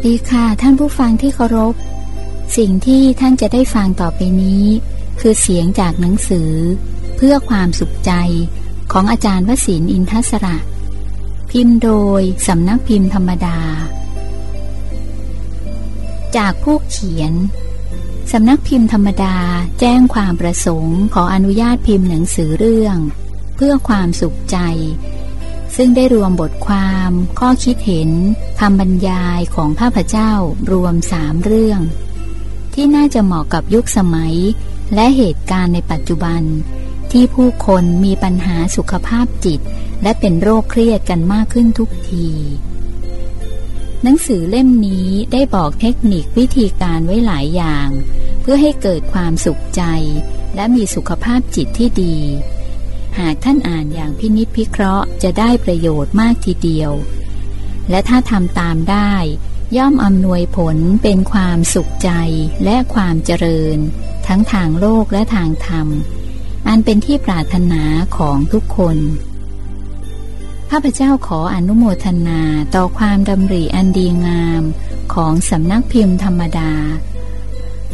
วัสดีค่ะ ท่านผู้ฟังที่เคารพ สิ่งที่ท่านจะได้ฟังต่อไปนี้ คือเสียงจากหนังสือ เพื่อความสุขใจของอาจารย์วสินอินทศระ พิมพ์โดยสำนักพิมพ์ธรรมดา จากผู้เขียนสำนักพิมพ์ธรรมดาแจ้งความประสงค์ขออนุญาตพิมพ์หนังสือเรื่อง เพื่อความสุขใจ ซึ่งได้รวมบทความ ข้อคิดเห็นคำบรรยายของพระพเจ้ารวมสามเรื่อง ที่น่าจะเหมาะกับยุคสมัย และเหตุการณ์ในปัจจุบัน ที่ผู้คนมีปัญหาสุขภาพจิต และเป็นโรคเครียดกันมากขึ้นทุกที หนังสือเล่มนี้ได้บอกเทคนิควิธีการไว้หลายอย่าง เพื่อให้เกิดความสุขใจ และมีสุขภาพจิตที่ดี หากท่านอ่านอย่างพินิจพิเคราะห์จะได้ประโยชน์มากทีเดียว และถ้าทำตามได้ ย่อมอำนวยผลเป็นความสุขใจและความเจริญ ทั้งทางโลกและทางธรรม อันเป็นที่ปรารถนาของทุกคนข้าพเจ้าขออนุโมทนาต่อความดำริอันดีงามของสำนักพิมพ์ธรรมดา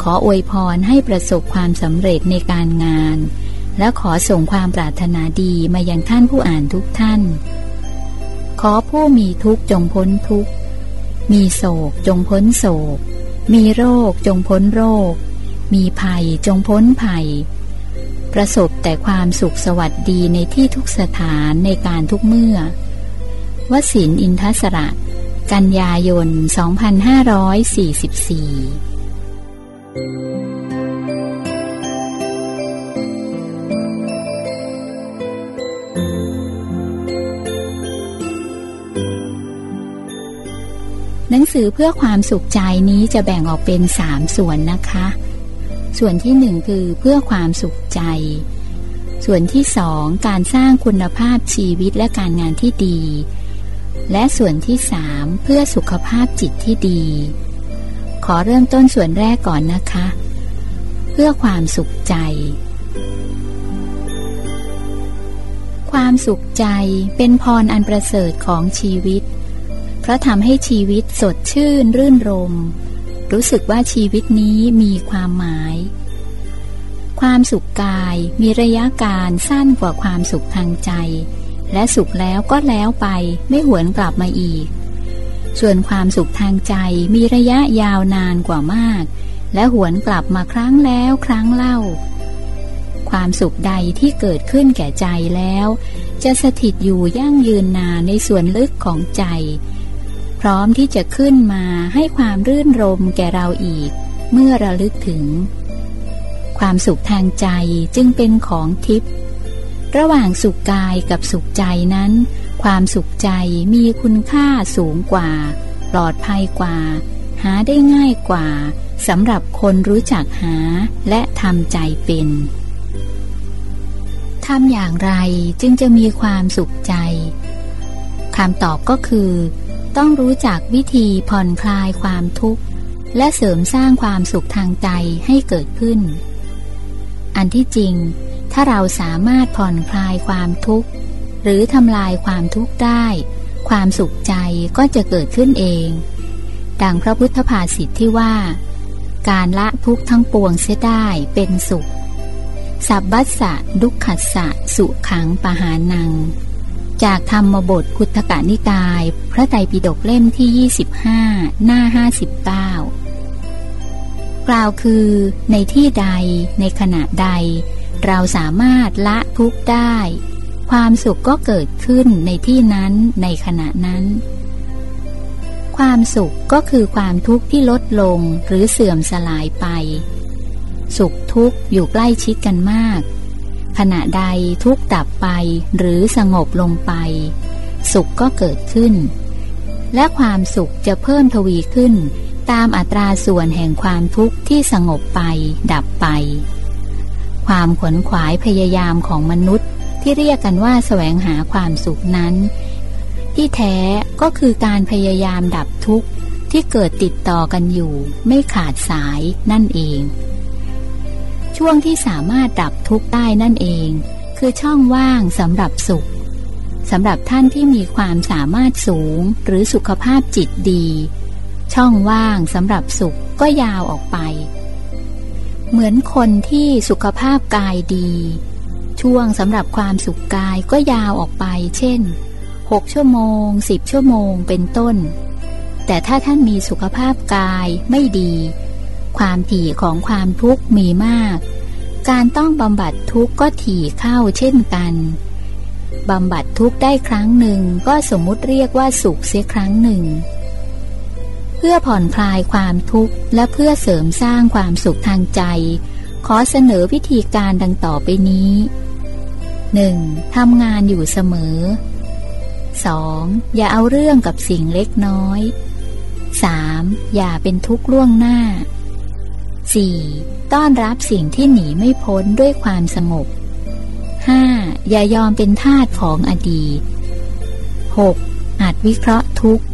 ขออวยพรให้ประสบความสำเร็จในการงาน และขอส่งความปรารถนาดีมายังท่านผู้อ่านทุกท่าน ขอผู้มีทุกข์จงพ้นทุกข์ มีโศกจงพ้นโศก มีโรคจงพ้นโรค มีภัยจงพ้นภัย ประสบแต่ความสุขสวัสดีในที่ทุกสถานในการทุกเมื่อ วสินอินทศระ กันยายน 2544 หนังสือเพื่อความสุขใจนี้จะแบ่งออกเป็นสามส่วนนะคะ ส่วนที่หนึ่งคือเพื่อความสุขใจ ส่วนที่สองการสร้างคุณภาพชีวิตและการงานที่ดี และส่วนที่สามเพื่อสุขภาพจิตที่ดี ขอเริ่มต้นส่วนแรกก่อนนะคะ เพื่อความสุขใจ ความสุขใจเป็นพรอันประเสริฐของชีวิต เพราะทำให้ชีวิตสดชื่นรื่นรม รู้สึกว่าชีวิตนี้มีความหมาย ความสุขกายมีระยะการสั้นกว่าความสุขทางใจ และสุขแล้วก็แล้วไปไม่หวนกลับมาอีก ส่วนความสุขทางใจมีระยะยาวนานกว่ามาก และหวนกลับมาครั้งแล้วครั้งเล่า ความสุขใดที่เกิดขึ้นแก่ใจแล้วจะสถิตอยู่ยั่งยืนนานในส่วนลึกของใจ ร้อมที่จะขึ้นมาให้ความรื่นรมแก่เราอีก เมื่อระลึกถึง ความสุขทางใจจึงเป็นของทิพย์ระหว่างสุขกายกับสุขใจนั้น ความสุขใจมีคุณค่าสูงกว่า ปลอดภัยกว่า หาได้ง่ายกว่าสำหรับคนรู้จักหาและทำใจเป็นทำอย่างไรจึงจะมีความสุขใจคำตอบก็คือ ต้องรู้จักวิธีผ่อนคลายความทุกข์ และเสริมสร้างความสุขทางใจให้เกิดขึ้น อันที่จริง ถ้าเราสามารถผ่อนคลายความทุกข์ หรือทำลายความทุกข์ได้ ความสุขใจก็จะเกิดขึ้นเอง ดังพระพุทธภาษิตที่ว่า การละทุกข์ทั้งปวงเสียได้เป็นสุข สับบัสสะดุขขัสสะสุขังปหานัง จากธรรมบทคุตกานิกาย พระไตรปิฎกเล่มที่ 25 หน้า 59 กล่าวคือในที่ใดในขณะใด เราสามารถละทุกข์ได้ ความสุขก็เกิดขึ้นในที่นั้นในขณะนั้น ความสุขก็คือความทุกข์ที่ลดลงหรือเสื่อมสลายไป สุขทุกข์อยู่ใกล้ชิดกันมาก ขณะใดทุกดับไปหรือสงบลงไป สุขก็เกิดขึ้น และความสุขจะเพิ่มทวีขึ้น ตามอัตราส่วนแห่งความทุกข์ที่สงบไป ดับไป ความขวนขวายพยายามของมนุษย์ที่เรียกกันว่าแสวงหาความสุขนั้น ที่แท้ก็คือการพยายามดับทุกข์ที่เกิดติดต่อกันอยู่ ไม่ขาดสายนั่นเอง ช่วงที่สามารถดับทุกข์ได้นั่นเอง คือช่องว่างสำหรับสุขสำหรับท่านที่มีความสามารถสูงหรือสุขภาพจิตดี ช่องว่างสำหรับสุขก็ยาวออกไป เหมือนคนที่สุขภาพกายดี ช่วงสำหรับความสุขกายก็ยาวออกไป เช่น 6 ชั่วโมง 10 ชั่วโมงเป็นต้น แต่ถ้าท่านมีสุขภาพกายไม่ดี ความถี่ของความทุกข์มีมาก การต้องบำบัดทุกข์ก็ถี่เข้าเช่นกันบำบัดทุกข์ได้ครั้งหนึ่งก็สมมุติเรียกว่าสุขเสียครั้งหนึ่ง เพื่อผ่อนคลายความทุกข์และเพื่อเสริมสร้างความสุขทางใจ ขอเสนอวิธีการดังต่อไปนี้ 1. ทำงานอยู่เสมอ 2. อย่าเอาเรื่องกับสิ่งเล็กน้อย 3. อย่าเป็นทุกข์ล่วงหน้า 4. ต้อนรับสิ่งที่หนีไม่พ้นด้วยความสงบ 5. อย่ายอมเป็นทาสของอดีต 6. อาจวิเคราะห์ทุกข์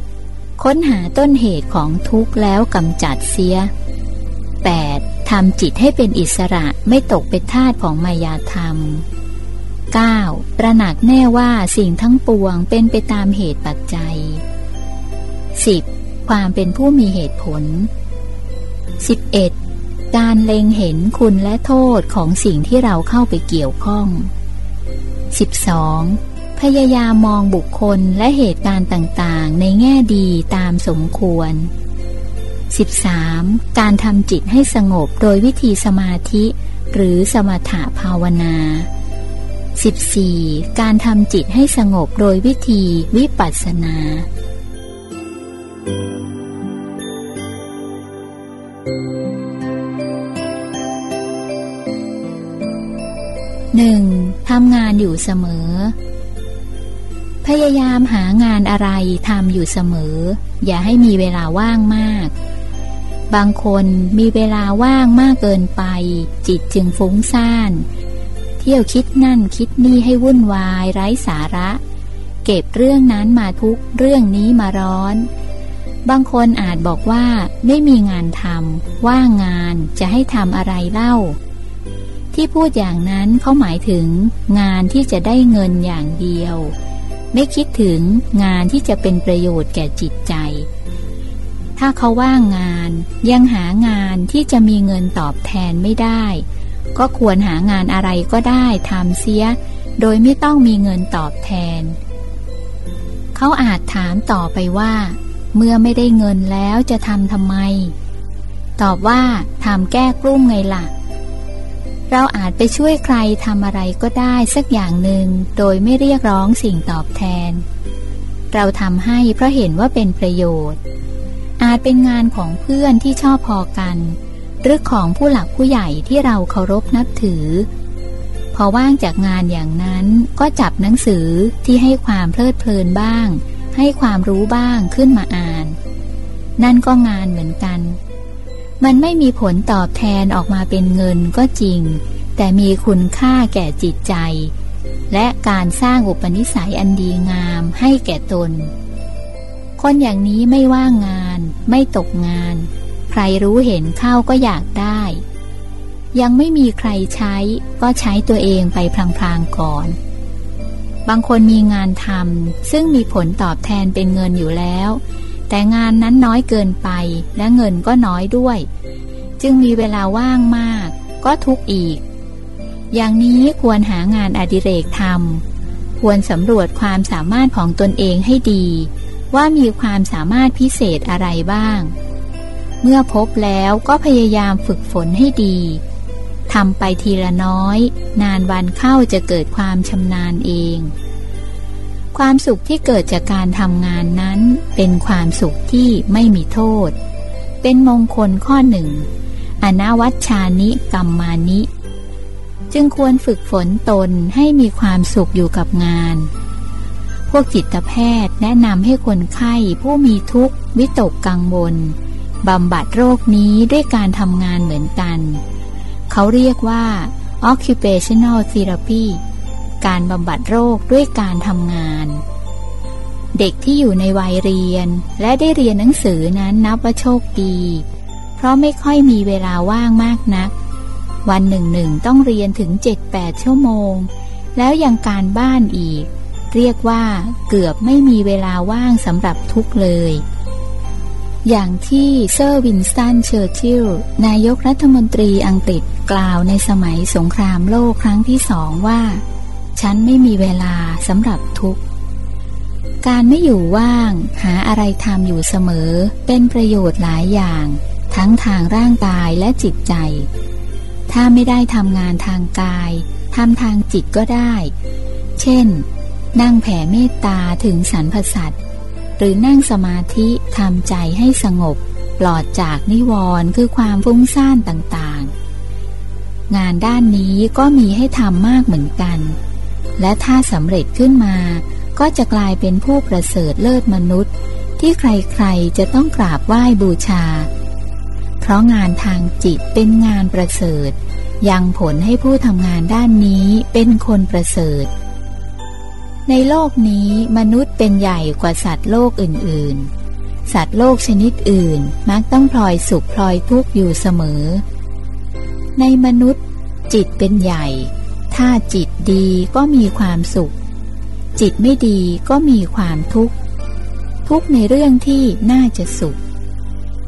7. ค้นหาต้นเหตุของทุกข์แล้วกำจัดเสีย 8. ทำจิตให้เป็นอิสระไม่ตกเป็นทาสของมายาธรรม 9. ตระหนักแน่ว่าสิ่งทั้งปวงเป็นไปตามเหตุปัจจัย 10. ความเป็นผู้มีเหตุผล 11. การเล็งเห็นคุณและโทษของสิ่งที่เราเข้าไปเกี่ยวข้อง 12. พยายามมองบุคคลและเหตุการณ์ต่างๆ ในแง่ดีตามสมควร 13. การทำจิตให้สงบโดยวิธีสมาธิหรือสมถะภาวนา 14. การทำจิตให้สงบโดยวิธีวิปัสสนาำงานอยู่เสมอ พยายามหางานอะไรทำอยู่เสมอ อย่าให้มีเวลาว่างมาก บางคนมีเวลาว่างมากเกินไป จิตจึงฟุ้งซ่าน เที่ยวคิดนั่นคิดนี่ให้วุ่นวายไร้สาระ เก็บเรื่องนั้นมาทุกเรื่องนี้มาร้อนบางคนอาจบอกว่าไม่มีงานทำว่างงานจะให้ทำอะไรเล่า ที่พูดอย่างนั้นเขาหมายถึงงานที่จะได้เงินอย่างเดียว ไม่คิดถึงงานที่จะเป็นประโยชน์แก่จิตใจ ถ้าเขาว่างงานยังหางานที่จะมีเงินตอบแทนไม่ได้ ก็ควรหางานอะไรก็ได้ทำเสีย โดยไม่ต้องมีเงินตอบแทน เขาอาจถามต่อไปว่า เมื่อไม่ได้เงินแล้วจะทำทำไม ตอบว่าทำแก้กลุ้มไงล่ะ เราอาจไปช่วยใครทำอะไรก็ได้สักอย่างหนึ่งโดยไม่เรียกร้องสิ่งตอบแทน เราทำให้เพราะเห็นว่าเป็นประโยชน์ อาจเป็นงานของเพื่อนที่ชอบพอกัน หรือของผู้หลักผู้ใหญ่ที่เราเคารพนับถือ พอว่างจากงานอย่างนั้นก็จับหนังสือที่ให้ความเพลิดเพลินบ้าง ให้ความรู้บ้างขึ้นมาอ่าน นั่นก็งานเหมือนกัน มันไม่มีผลตอบแทนออกมาเป็นเงินก็จริง แต่มีคุณค่าแก่จิตใจ และการสร้างอุปนิสัยอันดีงามให้แก่ตน คนอย่างนี้ไม่ว่างงาน ไม่ตกงาน ใครรู้เห็นเข้าก็อยากได้ ยังไม่มีใครใช้ก็ใช้ตัวเองไปพลางๆก่อน บางคนมีงานทำซึ่งมีผลตอบแทนเป็นเงินอยู่แล้ว แต่งานนั้นน้อยเกินไปและเงินก็น้อยด้วย จึงมีเวลาว่างมาก ก็ทุกอีก อย่างนี้ควรหางานอดิเรกทำควรสำรวจความสามารถของตนเองให้ดี ว่ามีความสามารถพิเศษอะไรบ้าง เมื่อพบแล้วก็พยายามฝึกฝนให้ดีทำไปทีละน้อย นานวันเข้าจะเกิดความชำนาญเอง ความสุขที่เกิดจากการทำงานนั้น เป็นความสุขที่ไม่มีโทษ เป็นมงคลข้อหนึ่ง อนาวัชชานิกรรมมานิ จึงควรฝึกฝนตนให้มีความสุขอยู่กับงาน พวกจิตแพทย์แนะนำให้คนไข้ผู้มีทุกข์ วิตกกังวลบำบัดโรคนี้ด้วยการทำงานเหมือนกัน เขาเรียกว่า occupational therapy การบำบัดโรคด้วยการทำงาน เด็กที่อยู่ในวัยเรียนและได้เรียนหนังสือนั้นนับว่าโชคดี เพราะไม่ค่อยมีเวลาว่างมากนัก วันหนึ่งหนึ่งต้องเรียนถึง 7-8 ชั่วโมง แล้วยังการบ้านอีก เรียกว่าเกือบไม่มีเวลาว่างสำหรับทุกเลย อย่างที่เซอร์วินสตันเชอร์ชิลนายกรัฐมนตรีอังกฤษกล่าวในสมัยสงครามโลกครั้งที่สองว่า ฉันไม่มีเวลาสำหรับทุกข์ การไม่อยู่ว่าง หาอะไรทำอยู่เสมอ เป็นประโยชน์หลายอย่าง ทั้งทางร่างกายและจิตใจ ถ้าไม่ได้ทำงานทางกายทำทางจิตก็ได้ เช่น นั่งแผ่เมตตาถึงสรรพสัตว์หรือนั่งสมาธิทำใจให้สงบ ปลอดจากนิวรณ์คือความฟุ้งซ่านต่างๆ งานด้านนี้ก็มีให้ทำมากเหมือนกัน และถ้าสำเร็จขึ้นมา ก็จะกลายเป็นผู้ประเสริฐเลิศมนุษย์ ที่ใครๆจะต้องกราบไหว้บูชา เพราะงานทางจิตเป็นงานประเสริฐ ยังผลให้ผู้ทำงานด้านนี้เป็นคนประเสริฐ ในโลกนี้มนุษย์เป็นใหญ่กว่าสัตว์โลกอื่นๆ สัตว์โลกชนิดอื่นมักต้องพลอยสุขพลอยทุกข์อยู่เสมอ ในมนุษย์จิตเป็นใหญ่ ถ้าจิตดีก็มีความสุข จิตไม่ดีก็มีความทุกข์ ทุกในเรื่องที่น่าจะสุข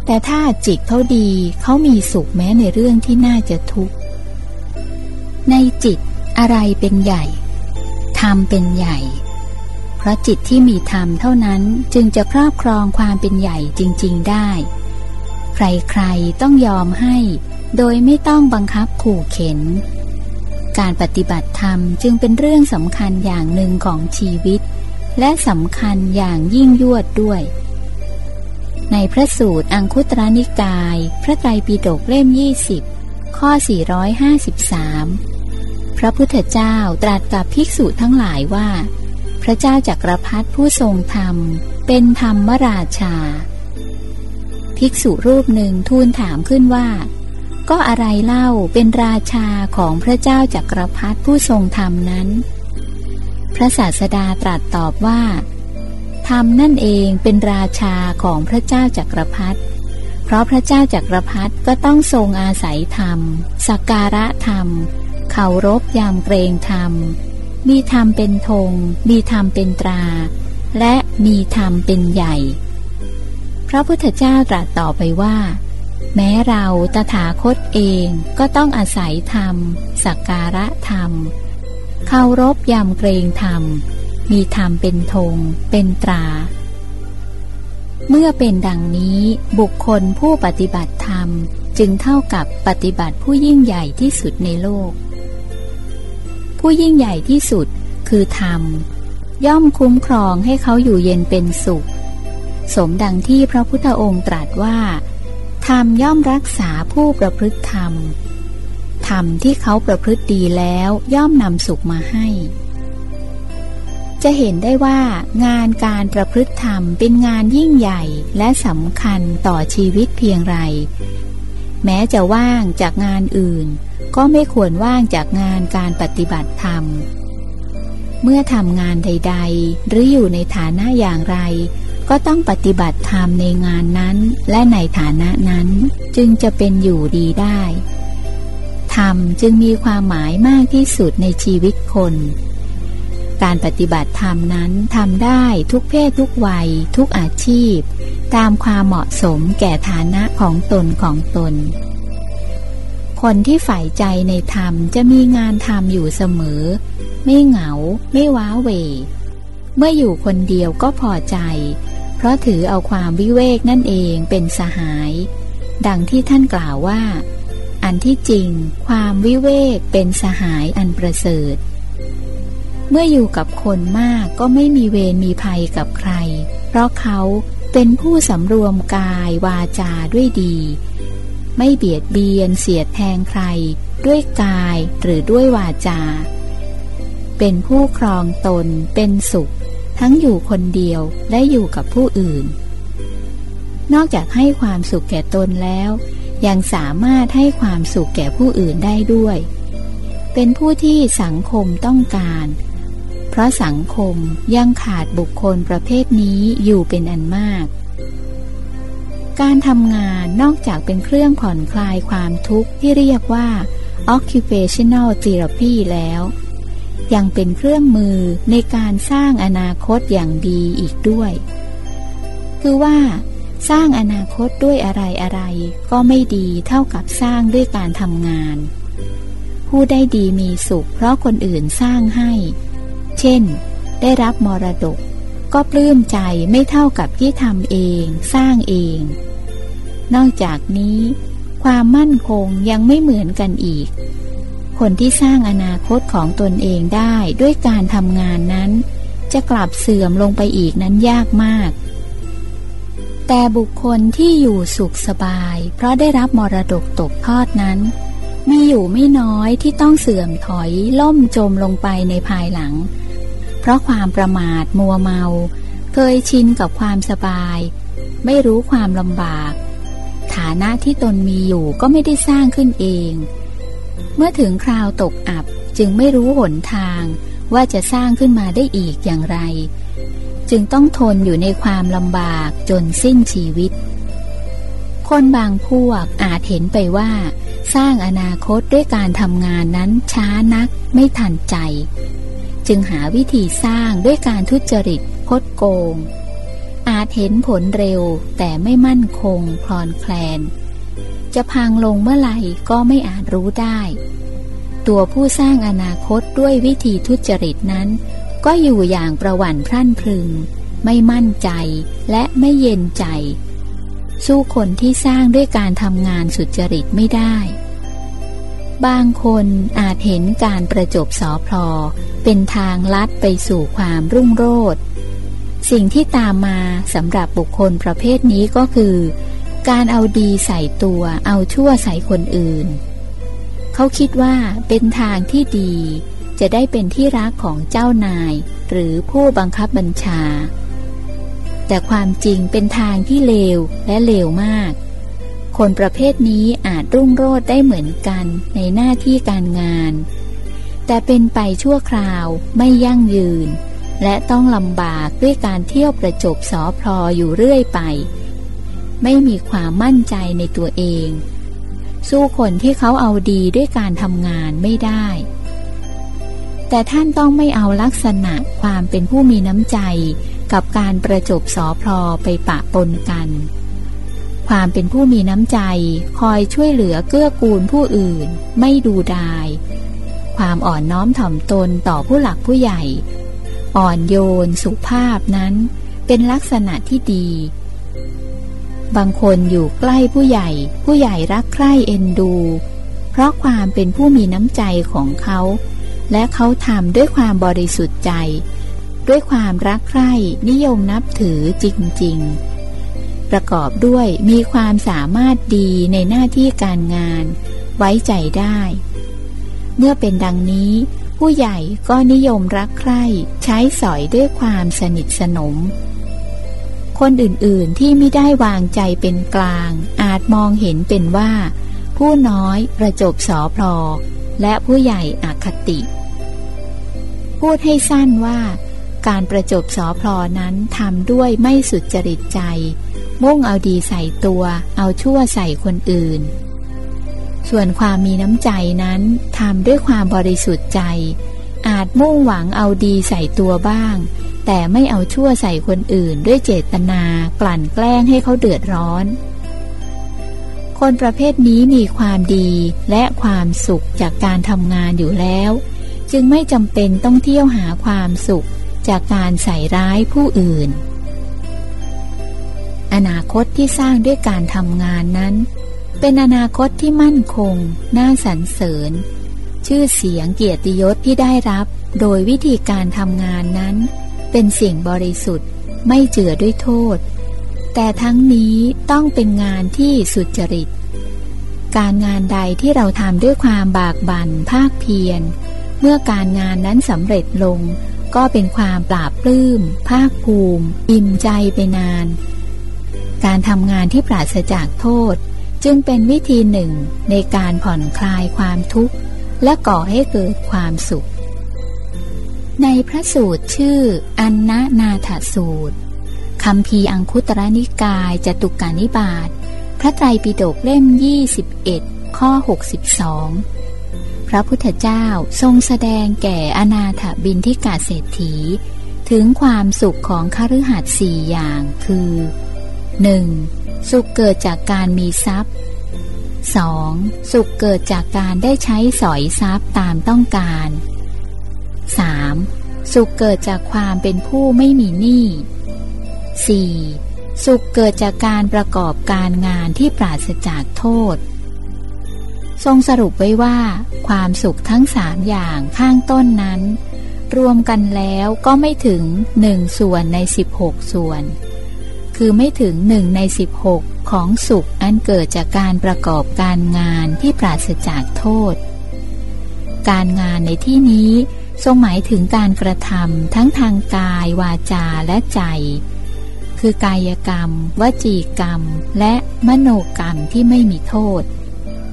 แต่ถ้าจิตเขาดีเขามีสุขแม้ในเรื่องที่น่าจะทุกข์ ในจิตอะไรเป็นใหญ่ ธรรมเป็นใหญ่ เพราะจิตที่มีธรรมเท่านั้นจึงจะครอบครองความเป็นใหญ่จริง ๆได้ ใครๆต้องยอมให้ โดยไม่ต้องบังคับขู่เข็น การปฏิบัติธรรมจึงเป็นเรื่องสำคัญอย่างหนึ่งของชีวิต และสำคัญอย่างยิ่งยวดด้วย ในพระสูตรอังคุตรนิกาย พระไตรปิฎกเล่ม 20 ข้อ 453 พระพุทธเจ้าตรัสกับภิกษุทั้งหลายว่า พระเจ้าจักรพรรดิผู้ทรงธรรม เป็นธรรมราชา ภิกษุรูปหนึ่งทูลถามขึ้นว่า ก็อะไรเล่าเป็นราชาของพระเจ้าจักรพรรดิผู้ทรงธรรมนั้น พระศาสดาตรัสตอบว่าธรรมนั่นเองเป็นราชาของพระเจ้าจักรพรรดิเพราะพระเจ้าจักรพรรดิก็ต้องทรงอาศัยธรรม สักการะธรรมเคารพยามเกรงธรรม มีธรรมเป็นธง มีธรรมเป็นตรา และมีธรรมเป็นใหญ่ พระพุทธเจ้าตรัสต่อไปว่า แม้เราตถาคตเองก็ต้องอาศัยธรรม สักการะธรรม เคารพยามเกรงธรรม มีธรรมเป็นธง เป็นตรา เมื่อเป็นดังนี้บุคคลผู้ปฏิบัติธรรมจึงเท่ากับปฏิบัติผู้ยิ่งใหญ่ที่สุดในโลก ผู้ยิ่งใหญ่ที่สุดคือธรรม ย่อมคุ้มครองให้เขาอยู่เย็นเป็นสุข สมดังที่พระพุทธองค์ตรัสว่า ธรรมย่อมรักษาผู้ประพฤติธรรม ธรรมที่เขาประพฤติดีแล้วย่อมนำสุขมาให้ จะเห็นได้ว่างานการประพฤติธรรมเป็นงานยิ่งใหญ่และสำคัญต่อชีวิตเพียงไร แม้จะว่างจากงานอื่น ก็ไม่ควรว่างจากงานการปฏิบัติธรรม เมื่อทำงานใด ๆ หรืออยู่ในฐานะอย่างไร ก็ต้องปฏิบัติธรรมในงานนั้นและในฐานะนั้นจึงจะเป็นอยู่ดีได้ ธรรมจึงมีความหมายมากที่สุดในชีวิตคน การปฏิบัติธรรมนั้นทำได้ทุกเพศทุกวัย ทุกอาชีพ ตามความเหมาะสมแก่ฐานะของตนของตน คนที่ใฝ่ใจในธรรมจะมีงานทำอยู่เสมอ ไม่เหงา ไม่ว้าเหวเมื่ออยู่คนเดียวก็พอใจ เพราะถือเอาความวิเวกนั่นเองเป็นสหาย ดังที่ท่านกล่าวว่า อันที่จริง ความวิเวกเป็นสหายอันประเสริฐ เมื่ออยู่กับคนมากก็ไม่มีเวรมีภัยกับใคร เพราะเขาเป็นผู้สำรวมกายวาจาด้วยดี ไม่เบียดเบียนเสียดแทงใคร ด้วยกายหรือด้วยวาจา เป็นผู้ครองตนเป็นสุข ทั้งอยู่คนเดียวและอยู่กับผู้อื่น นอกจากให้ความสุขแก่ตนแล้ว ยังสามารถให้ความสุขแก่ผู้อื่นได้ด้วย เป็นผู้ที่สังคมต้องการ เพราะสังคมยังขาดบุคคลประเภทนี้อยู่เป็นอันมาก การทำงานนอกจากเป็นเครื่องผ่อนคลายความทุกข์ที่เรียกว่า occupational therapy แล้ว ยังเป็นเครื่องมือในการสร้างอนาคตอย่างดีอีกด้วย คือว่า สร้างอนาคตด้วยอะไรอะไรก็ไม่ดีเท่ากับสร้างด้วยการทำงาน ผู้ได้ดีมีสุขเพราะคนอื่นสร้างให้ เช่น ได้รับมรดก ก็ปลื้มใจไม่เท่ากับที่ทำเอง สร้างเอง นอกจากนี้ ความมั่นคงยังไม่เหมือนกันอีก คนที่สร้างอนาคตของตนเองได้ด้วยการทำงานนั้น จะกลับเสื่อมลงไปอีกนั้นยากมาก แต่บุคคลที่อยู่สุขสบาย เพราะได้รับมรดกตกทอดนั้น มีอยู่ไม่น้อยที่ต้องเสื่อมถอยล่มจมลงไปในภายหลัง เพราะความประมาทมัวเมา เคยชินกับความสบาย ไม่รู้ความลำบาก ฐานะที่ตนมีอยู่ก็ไม่ได้สร้างขึ้นเอง เมื่อถึงคราวตกอับจึงไม่รู้หนทางว่าจะสร้างขึ้นมาได้อีกอย่างไร จึงต้องทนอยู่ในความลำบากจนสิ้นชีวิต คนบางพวกอาจเห็นไปว่า สร้างอนาคตด้วยการทำงานนั้นช้านักไม่ทันใจ จึงหาวิธีสร้างด้วยการทุจริตคดโกง อาจเห็นผลเร็วแต่ไม่มั่นคงคลอนแคลน จะพังลงเมื่อไหร่ก็ไม่อาจรู้ได้ ตัวผู้สร้างอนาคตด้วยวิธีทุจริตนั้น ก็อยู่อย่างประวั่นพรั่นพรึง ไม่มั่นใจและไม่เย็นใจ สู้คนที่สร้างด้วยการทำงานสุจริตไม่ได้ บางคนอาจเห็นการประจบสอพลอเป็นทางลัดไปสู่ความรุ่งโรจน์สิ่งที่ตามมาสำหรับบุคคลประเภทนี้ก็คือ การเอาดีใส่ตัว เอาชั่วใส่คนอื่น เขาคิดว่าเป็นทางที่ดี จะได้เป็นที่รักของเจ้านาย หรือผู้บังคับบัญชา แต่ความจริงเป็นทางที่เลวและเลวมาก คนประเภทนี้อาจรุ่งโรจน์ได้เหมือนกันในหน้าที่การงาน แต่เป็นไปชั่วคราวไม่ยั่งยืน และต้องลำบากด้วยการเที่ยวประจบสอพลออยู่เรื่อยไป ไม่มีความมั่นใจในตัวเอง สู้คนที่เขาเอาดีด้วยการทำงานไม่ได้ แต่ท่านต้องไม่เอาลักษณะความเป็นผู้มีน้ำใจกับการประจบสอพลอไปปะปนกัน ความเป็นผู้มีน้ำใจคอยช่วยเหลือเกื้อกูลผู้อื่น ไม่ดูดาย ความอ่อนน้อมถ่อมตนต่อผู้หลักผู้ใหญ่ อ่อนโยนสุภาพนั้นเป็นลักษณะที่ดี บางคนอยู่ใกล้ผู้ใหญ่ ผู้ใหญ่รักใคร่เอ็นดู เพราะความเป็นผู้มีน้ำใจของเขา และเขาทำด้วยความบริสุทธิ์ใจ ด้วยความรักใคร่นิยมนับถือจริง ๆ ประกอบด้วยมีความสามารถดีในหน้าที่การงาน ไว้ใจได้ เมื่อเป็นดังนี้ ผู้ใหญ่ก็นิยมรักใคร่ ใช้สอยด้วยความสนิทสนม คนอื่นๆที่ไม่ได้วางใจเป็นกลาง อาจมองเห็นเป็นว่า ผู้น้อยประจบสอพลอและผู้ใหญ่อคติ พูดให้สั้นว่า การประจบสอพลอนั้นทำด้วยไม่สุดจริตใจ มุ่งเอาดีใส่ตัว เอาชั่วใส่คนอื่น ส่วนความมีน้ำใจนั้นทำด้วยความบริสุทธิ์ใจ อาจมุ่งหวังเอาดีใส่ตัวบ้าง แต่ไม่เอาชั่วใส่คนอื่นด้วยเจตนากลั่นแกล้งให้เขาเดือดร้อน คนประเภทนี้มีความดีและความสุขจากการทำงานอยู่แล้ว จึงไม่จำเป็นต้องเที่ยวหาความสุขจากการใส่ร้ายผู้อื่น อนาคตที่สร้างด้วยการทำงานนั้น เป็นอนาคตที่มั่นคง น่าสรรเสริญ ชื่อเสียงเกียรติยศที่ได้รับ โดยวิธีการทำงานนั้น เป็นสิ่งบริสุทธิ์ไม่เจือด้วยโทษ แต่ทั้งนี้ต้องเป็นงานที่สุจริต การงานใดที่เราทำด้วยความบากบั่นภาคเพียร เมื่อการงานนั้นสำเร็จลง ก็เป็นความปราบปลื้ม ภาคภูมิอิ่มใจไปนาน การทำงานที่ปราศจากโทษ จึงเป็นวิธีหนึ่งในการผ่อนคลายความทุกข์ และก่อให้เกิดความสุข ในพระสูตรชื่อ อันนานาถสูตรคำพีอังคุตรนิกายจตุกานิบาตพระไตรปิฎกเล่ม 21 ข้อ 62 พระพุทธเจ้าทรงแสดงแก่อนาถบินทิกาเศรษฐี ถึงความสุขของคฤหัสถ์สี่อย่างคือ 1. สุขเกิดจากการมีทรัพย์ 2. สุขเกิดจากการได้ใช้สอยทรัพย์ตามต้องการ 3. สุขเกิดจากความเป็นผู้ไม่มีหนี้ 4. สุขเกิดจากการประกอบการงานที่ปราศจากโทษ ทรงสรุปไว้ว่า ความสุขทั้งสามอย่างข้างต้นนั้น รวมกันแล้วก็ไม่ถึงหนึ่งส่วนในสิบหกส่วน คือไม่ถึงหนึ่งในสิบหกของสุขอันเกิดจากการประกอบการงานที่ปราศจากโทษ การงานในที่นี้ ทรงหมายถึงการกระทำทั้งทางกาย วาจาและใจ คือกายกรรม วจีกรรม และมโนกรรมที่ไม่มีโทษ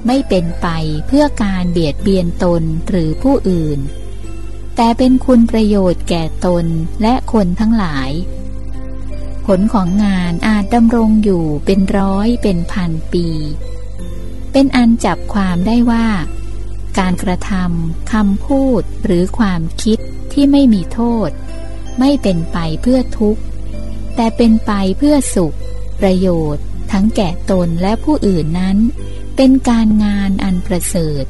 ไม่เป็นไปเพื่อการเบียดเบียนตนหรือผู้อื่น แต่เป็นคุณประโยชน์แก่ตนและคนทั้งหลาย ผลของงานอาจดำรงอยู่เป็นร้อยเป็นพันปี เป็นอันจับความได้ว่า การกระทำคำพูดหรือความคิดที่ไม่มีโทษ ไม่เป็นไปเพื่อทุกข์ แต่เป็นไปเพื่อสุข ประโยชน์ ทั้งแก่ตนและผู้อื่นนั้น เป็นการงานอันประเสริฐ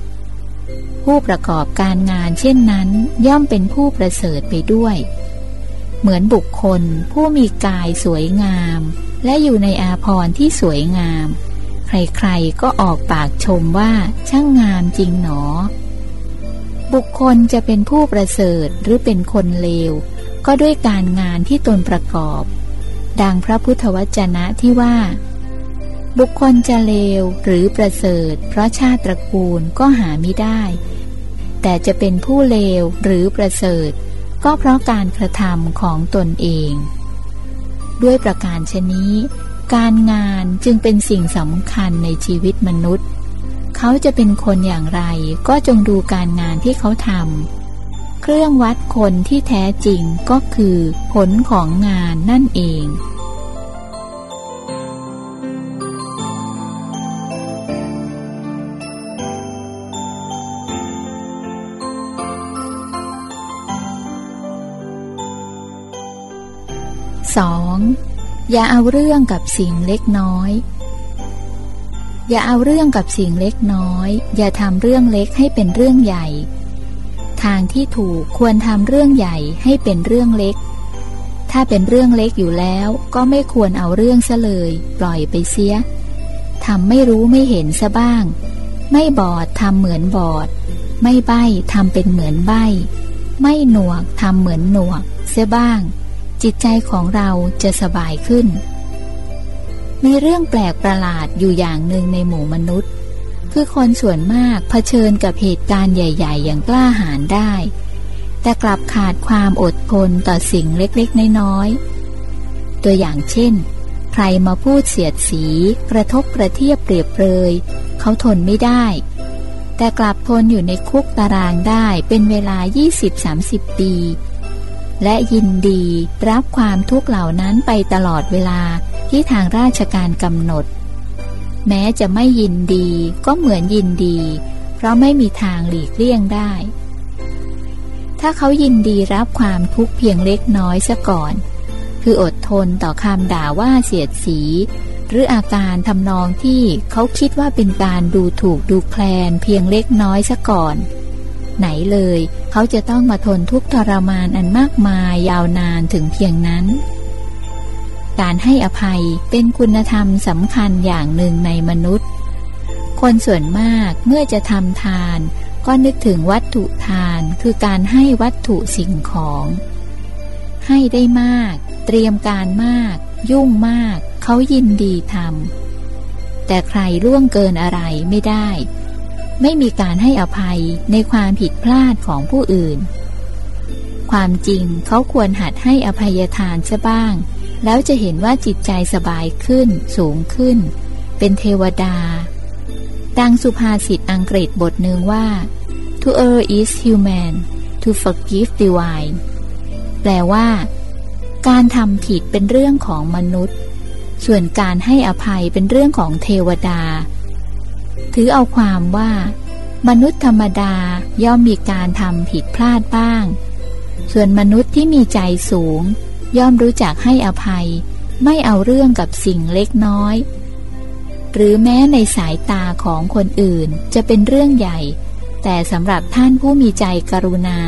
ผู้ประกอบการงานเช่นนั้น ย่อมเป็นผู้ประเสริฐไปด้วย เหมือนบุคคลผู้มีกายสวยงาม และอยู่ในอาภรณ์ที่สวยงาม ใครๆก็ออกปากชมว่าช่างงามจริงหนอ บุคคลจะเป็นผู้ประเสริฐหรือเป็นคนเลว ก็ด้วยการงานที่ตนประกอบ ดังพระพุทธวจนะที่ว่า บุคคลจะเลวหรือประเสริฐ เพราะชาติตระกูลก็หาไม่ได้ แต่จะเป็นผู้เลวหรือประเสริฐ ก็เพราะการกระทำของตนเอง ด้วยประการชนี้ การงานจึงเป็นสิ่งสำคัญในชีวิตมนุษย์ เขาจะเป็นคนอย่างไรก็จงดูการงานที่เขาทำ เครื่องวัดคนที่แท้จริงก็คือ ผลของงานนั่นเอง สอง อย่าเอาเรื่องกับสิ่งเล็กน้อย อย่าเอาเรื่องกับสิ่งเล็กน้อย อย่าทำเรื่องเล็กให้เป็นเรื่องใหญ่ ทางที่ถูกควรทำเรื่องใหญ่ให้เป็นเรื่องเล็ก ถ้าเป็นเรื่องเล็กอยู่แล้วก็ไม่ควรเอาเรื่องซะเลย ปล่อยไปเสียทำไม่รู้ไม่เห็นซะบ้าง ไม่บอดทำเหมือนบอด ไม่ใบ้ทำเป็นเหมือนใบ้ ไม่หนวกทำเหมือนหนวกเสียบ้าง จิตใจของเราจะสบายขึ้น มีเรื่องแปลกประหลาดอยู่อย่างหนึ่งในหมู่มนุษย์ คือคนส่วนมากเผชิญกับเหตุการณ์ใหญ่ ๆ อย่างกล้าหาญได้ แต่กลับขาดความอดทนต่อสิ่งเล็กๆ น้อยๆ ตัวอย่างเช่น ใครมาพูดเสียดสี กระทบกระเทียบเปรียบเปรย เขาทนไม่ได้ แต่กลับทนอยู่ในคุกตารางได้เป็นเวลา 20-30 ปี และยินดีรับความทุกข์เหล่านั้นไปตลอดเวลาที่ทางราชการกำหนด แม้จะไม่ยินดีก็เหมือนยินดี เพราะไม่มีทางหลีกเลี่ยงได้ ถ้าเขายินดีรับความทุกข์เพียงเล็กน้อยซะก่อน คืออดทนต่อคำด่าว่าเสียดสี หรืออาการทำนองที่เขาคิดว่าเป็นการดูถูกดูแคลนเพียงเล็กน้อยซะก่อน ไหนเลย เขาจะต้องมาทนทุกข์ทรมานอันมากมายยาวนานถึงเพียงนั้น การให้อภัยเป็นคุณธรรมสำคัญอย่างหนึ่งในมนุษย์ คนส่วนมากเมื่อจะทำทาน ก็นึกถึงวัตถุทานคือการให้วัตถุสิ่งของ ให้ได้มาก เตรียมการมาก ยุ่งมาก เขายินดีทำแต่ใครล่วงเกินอะไรไม่ได้ ไม่มีการให้อภัยในความผิดพลาดของผู้อื่น ความจริงเขาควรหัดให้อภัยทานซะบ้าง แล้วจะเห็นว่าจิตใจสบายขึ้น สูงขึ้น เป็นเทวดา ดังสุภาษิตอังกฤษบทหนึ่งว่า to err is human to forgive divine แปลว่า การทำผิดเป็นเรื่องของมนุษย์ ส่วนการให้อภัยเป็นเรื่องของเทวดา ถือเอาความว่า มนุษย์ธรรมดาย่อมมีการทำผิดพลาดบ้าง ส่วนมนุษย์ที่มีใจสูง ย่อมรู้จักให้อภัย ไม่เอาเรื่องกับสิ่งเล็กน้อย หรือแม้ในสายตาของคนอื่นจะเป็นเรื่องใหญ่ แต่สำหรับท่านผู้มีใจกรุณา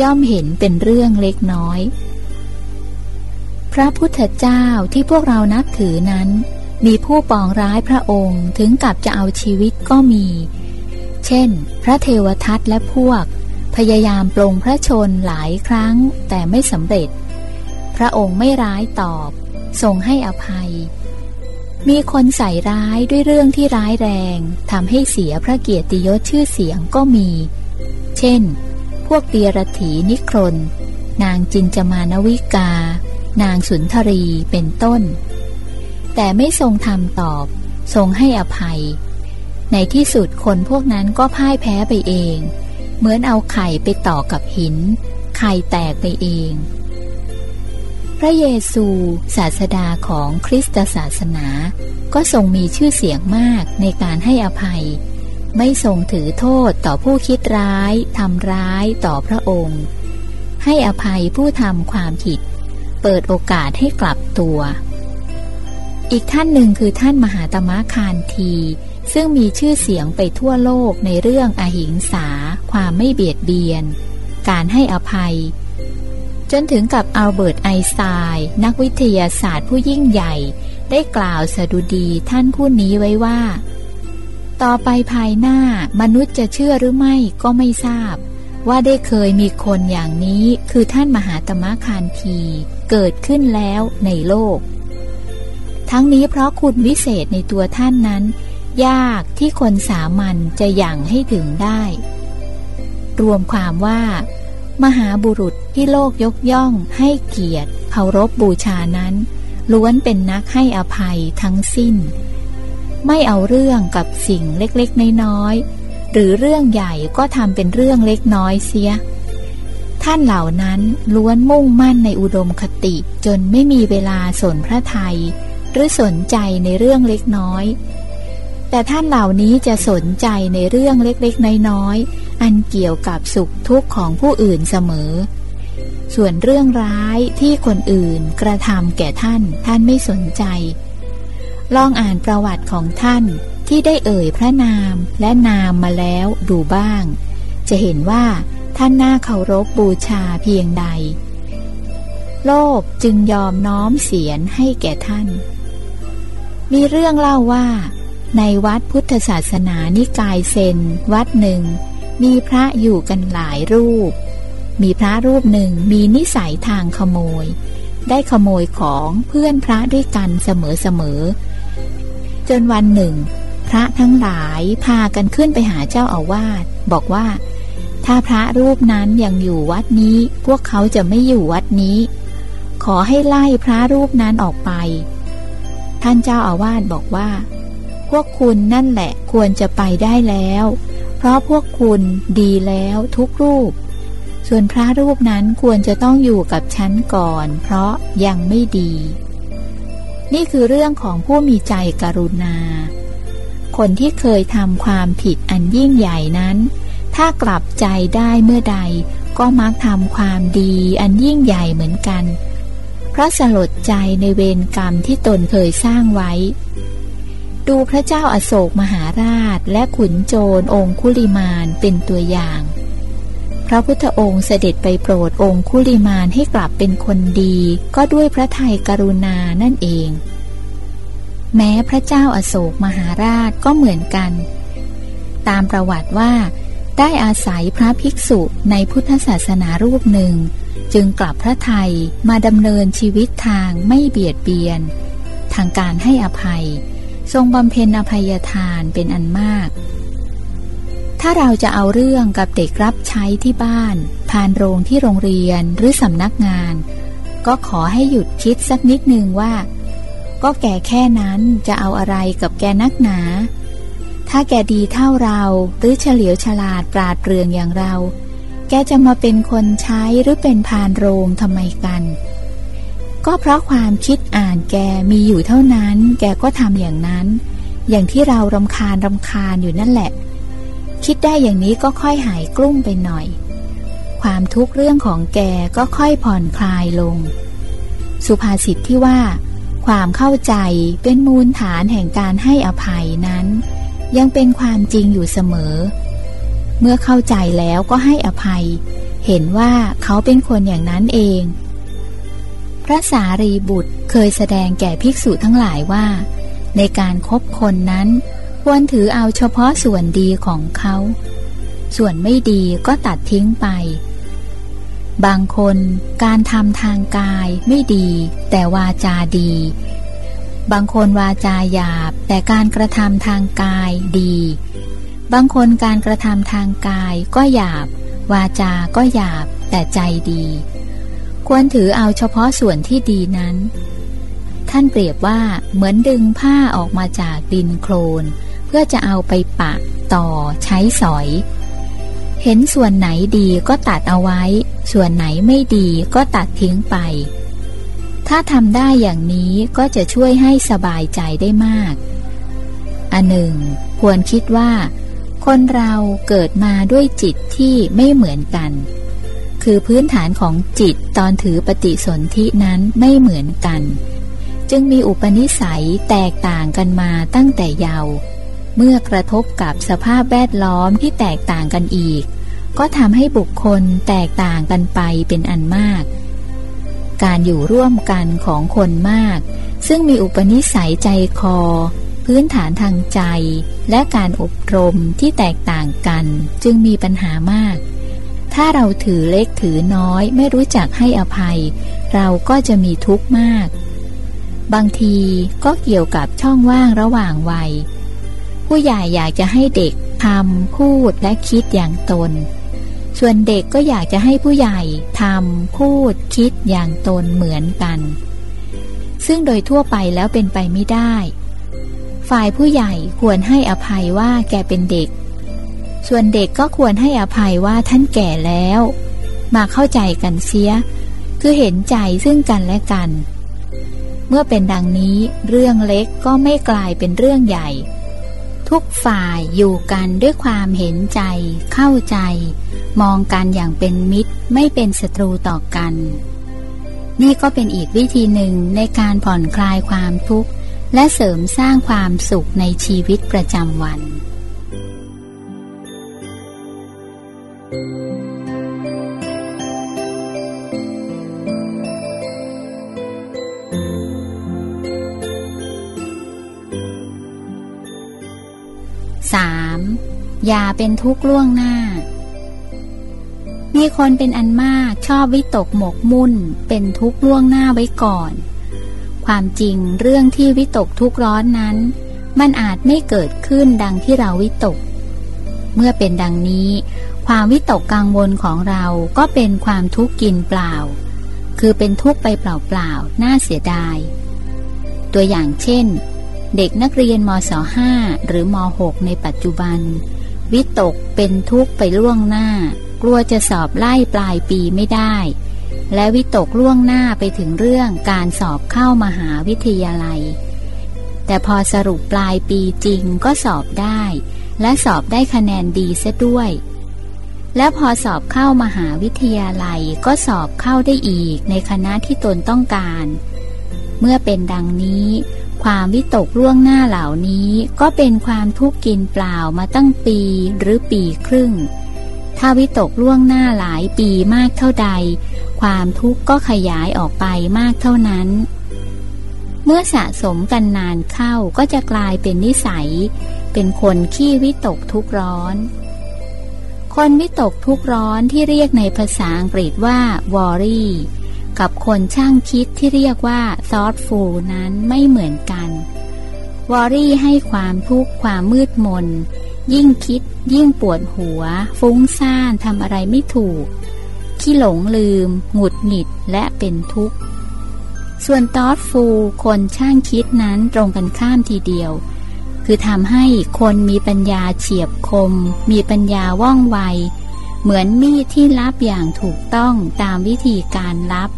ย่อมเห็นเป็นเรื่องเล็กน้อย พระพุทธเจ้าที่พวกเรานับถือนั้น มีผู้ปองร้ายพระองค์ถึงกับจะเอาชีวิตก็มี เช่น พระเทวทัตและพวก พยายามปลงพระชนหลายครั้งแต่ไม่สำเร็จ พระองค์ไม่ร้ายตอบทรงให้อภัย มีคนใส่ร้ายด้วยเรื่องที่ร้ายแรงทำให้เสียพระเกียรติยศชื่อเสียงก็มี เช่น พวกเตียรถีนิครน นางจินจมานวิกา นางสุนทรีเป็นต้น แต่ไม่ทรงทำตอบ ทรงให้อภัย ในที่สุดคนพวกนั้นก็พ่ายแพ้ไปเอง เหมือนเอาไข่ไปต่อกับหิน ไข่แตกไปเอง พระเยซูศาสดาของคริสตศาสนา ก็ทรงมีชื่อเสียงมากในการให้อภัย ไม่ทรงถือโทษต่อผู้คิดร้ายทำร้ายต่อพระองค์ ให้อภัยผู้ทำความผิด เปิดโอกาสให้กลับตัว อีกท่านหนึ่งคือท่านมหาตมะคานที ซึ่งมีชื่อเสียงไปทั่วโลกในเรื่องอหิงสา ความไม่เบียดเบียน การให้อภัย จนถึงกับอัลเบิร์ตไอน์สไตน์นักวิทยาศาสตร์ผู้ยิ่งใหญ่ ได้กล่าวสดุดีท่านผู้นี้ไว้ว่า ต่อไปภายหน้ามนุษย์จะเชื่อหรือไม่ก็ไม่ทราบ ว่าได้เคยมีคนอย่างนี้คือท่านมหาตมะคานที เกิดขึ้นแล้วในโลก ทั้งนี้เพราะคุณวิเศษในตัวท่านนั้น ยากที่คนสามัญจะยังให้ถึงได้ รวมความว่า มหาบุรุษที่โลกยกย่องให้เกียรติเคารพบูชานั้น ล้วนเป็นนักให้อภัยทั้งสิ้น ไม่เอาเรื่องกับสิ่งเล็กๆน้อยๆหรือเรื่องใหญ่ก็ทำเป็นเรื่องเล็กน้อยเสียท่านเหล่านั้นล้วนมุ่งมั่นในอุดมคติจนไม่มีเวลาสนพระไทย หรือสนใจในเรื่องเล็กน้อย แต่ท่านเหล่านี้จะสนใจในเรื่องเล็กๆ น้อยๆ อันเกี่ยวกับสุขทุกข์ของผู้อื่นเสมอ ส่วนเรื่องร้ายที่คนอื่นกระทำแก่ท่านท่านไม่สนใจ ลองอ่านประวัติของท่านที่ได้เอ่ยพระนามและนามมาแล้วดูบ้าง จะเห็นว่าท่านน่าเคารพบูชาเพียงใด โลกจึงยอมน้อมเสียนให้แก่ท่าน มีเรื่องเล่าว่า ในวัดพุทธศาสนานิกายเซน วัดหนึ่ง มีพระอยู่กันหลายรูป มีพระรูปหนึ่งมีนิสัยทางขโมย ได้ขโมยของเพื่อนพระด้วยกันเสมอๆจนวันหนึ่ง พระทั้งหลายพากันขึ้นไปหาเจ้าอาวาสบอกว่า ถ้าพระรูปนั้นยังอยู่วัดนี้ พวกเขาจะไม่อยู่วัดนี้ ขอให้ไล่พระรูปนั้นออกไป ท่านเจ้าอาวาสบอกว่า พวกคุณนั่นแหละควรจะไปได้แล้ว เพราะพวกคุณดีแล้วทุกรูป ส่วนพระรูปนั้นควรจะต้องอยู่กับฉันก่อน เพราะยังไม่ดี นี่คือเรื่องของผู้มีใจกรุณา คนที่เคยทำความผิดอันยิ่งใหญ่นั้น ถ้ากลับใจได้เมื่อใดก็มักทำความดีอันยิ่งใหญ่เหมือนกัน เพราะสลดใจในเวรกรรมที่ตนเคยสร้างไว้ ดูพระเจ้าอาโศกมหาราชและขุนโจรองคุลิมานเป็นตัวอย่าง พระพุทธองค์เสด็จไปโปรดองคุลิมานให้กลับเป็นคนดี ก็ด้วยพระทัยกรุณานั่นเอง แม้พระเจ้าอาโศกมหาราชก็เหมือนกัน ตามประวัติว่า ได้อาศัยพระภิกษุในพุทธศาสนารูปหนึ่ง จึงกลับพระไทยมาดำเนินชีวิตทางไม่เบียดเบียน ทางการให้อภัย ทรงบำเพ็ญอภัยทานเป็นอันมาก ถ้าเราจะเอาเรื่องกับเด็กรับใช้ที่บ้าน ผ่านโรงที่โรงเรียนหรือสำนักงาน ก็ขอให้หยุดคิดสักนิดหนึ่งว่า ก็แก่แค่นั้นจะเอาอะไรกับแกนักหนา ถ้าแกดีเท่าเราหรือเฉลียวฉลาดปราดเปรื่องอย่างเรา แกจะมาเป็นคนใช้หรือเป็นพานโรงทำไมกัน ก็เพราะความคิดอ่านแกมีอยู่เท่านั้น แกก็ทำอย่างนั้น อย่างที่เรารำคาญรำคาญอยู่นั่นแหละ คิดได้อย่างนี้ก็ค่อยหายกลุ้มไปหน่อย ความทุกข์เรื่องของแกก็ค่อยผ่อนคลายลง สุภาษิตที่ว่า ความเข้าใจเป็นมูลฐานแห่งการให้อภัยนั้น ยังเป็นความจริงอยู่เสมอ เมื่อเข้าใจแล้วก็ให้อภัย เห็นว่าเขาเป็นคนอย่างนั้นเอง พระสารีบุตรเคยแสดงแก่ภิกษุทั้งหลายว่า ในการครบคนนั้น ควรถือเอาเฉพาะส่วนดีของเขา ส่วนไม่ดีก็ตัดทิ้งไป บางคนการทำทางกายไม่ดี แต่วาจาดี บางคนวาจาหยาบ แต่การกระทำทางกายดี บางคนการกระทำทางกายก็หยาบ วาจาก็หยาบ แต่ใจดี ควรถือเอาเฉพาะส่วนที่ดีนั้น ท่านเปรียบว่าเหมือนดึงผ้าออกมาจากดินโคลน เพื่อจะเอาไปปะต่อใช้สอย เห็นส่วนไหนดีก็ตัดเอาไว้ ส่วนไหนไม่ดีก็ตัดทิ้งไป ถ้าทำได้อย่างนี้ก็จะช่วยให้สบายใจได้มาก อันหนึ่ง ควรคิดว่า คนเราเกิดมาด้วยจิตที่ไม่เหมือนกัน คือพื้นฐานของจิตตอนถือปฏิสนธินั้นไม่เหมือนกัน จึงมีอุปนิสัยแตกต่างกันมาตั้งแต่เยาว์เมื่อกระทบกับสภาพแวดล้อมที่แตกต่างกันอีก ก็ทำให้บุคคลแตกต่างกันไปเป็นอันมาก การอยู่ร่วมกันของคนมาก ซึ่งมีอุปนิสัยใจคอ พื้นฐานทางใจ และการอบรมที่แตกต่างกันจึงมีปัญหามาก ถ้าเราถือเล็กถือน้อยไม่รู้จักให้อภัย เราก็จะมีทุกข์มาก บางทีก็เกี่ยวกับช่องว่างระหว่างวัย ผู้ใหญ่อยากจะให้เด็กทำพูดและคิดอย่างตน ส่วนเด็กก็อยากจะให้ผู้ใหญ่ทำพูดคิดอย่างตนเหมือนกัน ซึ่งโดยทั่วไปแล้วเป็นไปไม่ได้ ฝ่ายผู้ใหญ่ควรให้อภัยว่าแกเป็นเด็ก ส่วนเด็กก็ควรให้อภัยว่าท่านแก่แล้ว มาเข้าใจกันเสีย คือเห็นใจซึ่งกันและกัน เมื่อเป็นดังนี้เรื่องเล็กก็ไม่กลายเป็นเรื่องใหญ่ ทุกฝ่ายอยู่กันด้วยความเห็นใจ เข้าใจ มองกันอย่างเป็นมิตรไม่เป็นศัตรูต่อกัน นี่ก็เป็นอีกวิธีหนึ่งในการผ่อนคลายความทุกข์ และเสริมสร้างความสุขในชีวิตประจำวัน อย่าเป็นทุกข์ล่วงหน้า มีคนเป็นอันมากชอบวิตกหมกมุ่น เป็นทุกข์ล่วงหน้าไว้ก่อน ความจริงเรื่องที่วิตกทุกข์ร้อนนั้น มันอาจไม่เกิดขึ้นดังที่เราวิตก เมื่อเป็นดังนี้ ความวิตกกังวลของเราก็เป็นความทุกข์กินเปล่า คือเป็นทุกข์ไปเปล่าๆ น่าเสียดาย ตัวอย่างเช่นเด็กนักเรียนมศ 5 หรือม 6 ในปัจจุบัน วิตกเป็นทุกข์ไปล่วงหน้า กลัวจะสอบไล่ปลายปีไม่ได้ และวิตกล่วงหน้าไปถึงเรื่องการสอบเข้ามหาวิทยาลัย แต่พอสรุปปลายปีจริงก็สอบได้ และสอบได้คะแนนดีเสียด้วย และพอสอบเข้ามหาวิทยาลัยก็สอบเข้าได้อีกในคณะที่ตนต้องการ เมื่อเป็นดังนี้ ความวิตกล่วงหน้าเหล่านี้ก็เป็นความทุกข์กินเปล่ามาตั้งปีหรือปีครึ่ง ถ้าวิตกล่วงหน้าหลายปีมากเท่าใด ความทุกข์ก็ขยายออกไปมากเท่านั้น เมื่อสะสมกันนานเข้าก็จะกลายเป็นนิสัย เป็นคนขี้วิตกทุกร้อน คนวิตกทุกร้อนที่เรียกในภาษาอังกฤษว่า worry กับคนช่างคิดที่เรียกว่า thoughtful นั้นไม่เหมือนกัน worry ให้ความทุกข์ความมืดมน ยิ่งคิดยิ่งปวดหัว ฟุ้งซ่านทำอะไรไม่ถูก ขี้หลงลืม หงุดหงิดและเป็นทุกข์ ส่วน thoughtful คนช่างคิดนั้นตรงกันข้ามทีเดียว คือทำให้คนมีปัญญาเฉียบคม มีปัญญาว่องไว เหมือนมีดที่ลับอย่างถูกต้องตามวิธีการลับ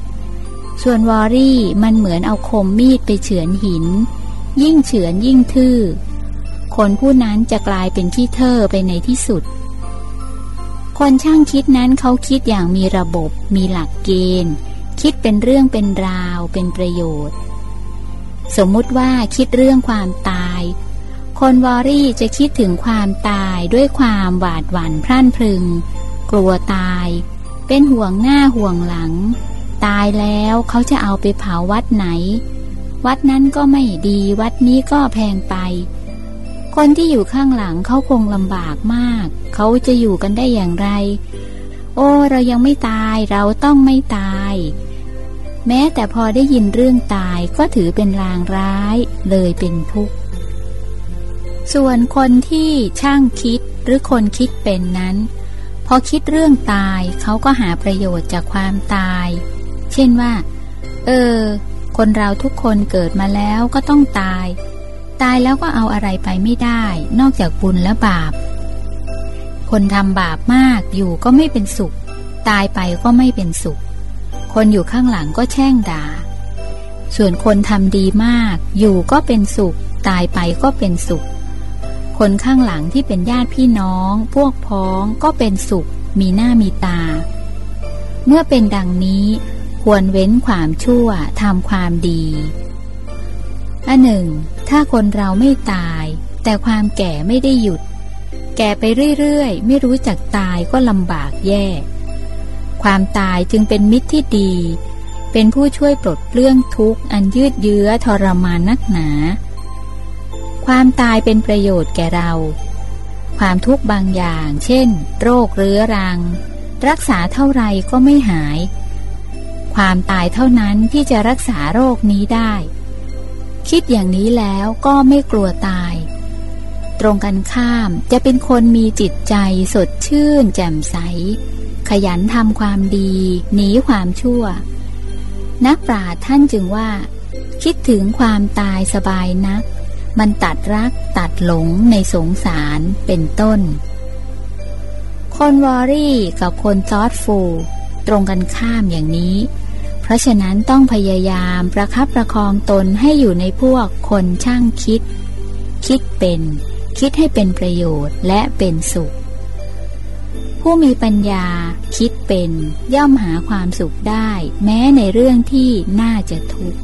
ส่วนวอรี่มันเหมือนเอาคมมีดไปเฉือนหิน ยิ่งเฉือนยิ่งทื่อ คนผู้นั้นจะกลายเป็นขี้เท่อไปในที่สุด คนช่างคิดนั้นเขาคิดอย่างมีระบบ มีหลักเกณฑ์ คิดเป็นเรื่องเป็นราว เป็นประโยชน์ สมมุติว่าคิดเรื่องความตาย คนวอรี่จะคิดถึงความตายด้วยความหวาดหวั่นพรั่นพรึง กลัวตาย เป็นห่วงหน้าห่วงหลัง ตายแล้วเขาจะเอาไปเผาวัดไหน วัดนั้นก็ไม่ดีวัดนี้ก็แพงไป คนที่อยู่ข้างหลังเขาคงลำบากมาก เขาจะอยู่กันได้อย่างไร โอ้เรายังไม่ตายเราต้องไม่ตาย แม้แต่พอได้ยินเรื่องตายก็ถือเป็นลางร้ายเลยเป็นทุกข์ส่วนคนที่ช่างคิดหรือคนคิดเป็นนั้น พอคิดเรื่องตายเขาก็หาประโยชน์จากความตาย เช่นว่า เออ คนเราทุกคนเกิดมาแล้วก็ต้องตาย ตายแล้วก็เอาอะไรไปไม่ได้ นอกจากบุญและบาป คนทำบาปมากอยู่ก็ไม่เป็นสุข ตายไปก็ไม่เป็นสุข คนอยู่ข้างหลังก็แช่งด่า ส่วนคนทำดีมาก อยู่ก็เป็นสุข ตายไปก็เป็นสุข คนข้างหลังที่เป็นญาติพี่น้อง พวกพ้องก็เป็นสุข มีหน้ามีตาเมื่อเป็นดังนี้ ควรเว้นความชั่วทำความดีอันหนึ่ง ถ้าคนเราไม่ตาย แต่ความแก่ไม่ได้หยุด แก่ไปเรื่อยๆ ไม่รู้จักตายก็ลำบากแย่ ความตายจึงเป็นมิตรที่ดี เป็นผู้ช่วยปลดเปลื้องทุกข์อันยืดเยื้อทรมานนักหนา ความตายเป็นประโยชน์แก่เรา ความทุกข์บางอย่าง เช่น โรคเรื้อรัง รักษาเท่าไรก็ไม่หาย ความตายเท่านั้นที่จะรักษาโรคนี้ได้ คิดอย่างนี้แล้วก็ไม่กลัวตาย ตรงกันข้ามจะเป็นคนมีจิตใจสดชื่น แจ่มใส ขยันทำความดีหนีความชั่ว นักปราชญ์ท่านจึงว่า คิดถึงความตายสบายนัก มันตัดรักตัดหลงในสงสารเป็นต้น คนวอรี่กับคนซอสฟูตรงกันข้ามอย่างนี้ เพราะฉะนั้นต้องพยายามประคับประคองตนให้อยู่ในพวกคนช่างคิด คิดเป็น คิดให้เป็นประโยชน์และเป็นสุข ผู้มีปัญญาคิดเป็นย่อมหาความสุขได้ แม้ในเรื่องที่น่าจะทุกข์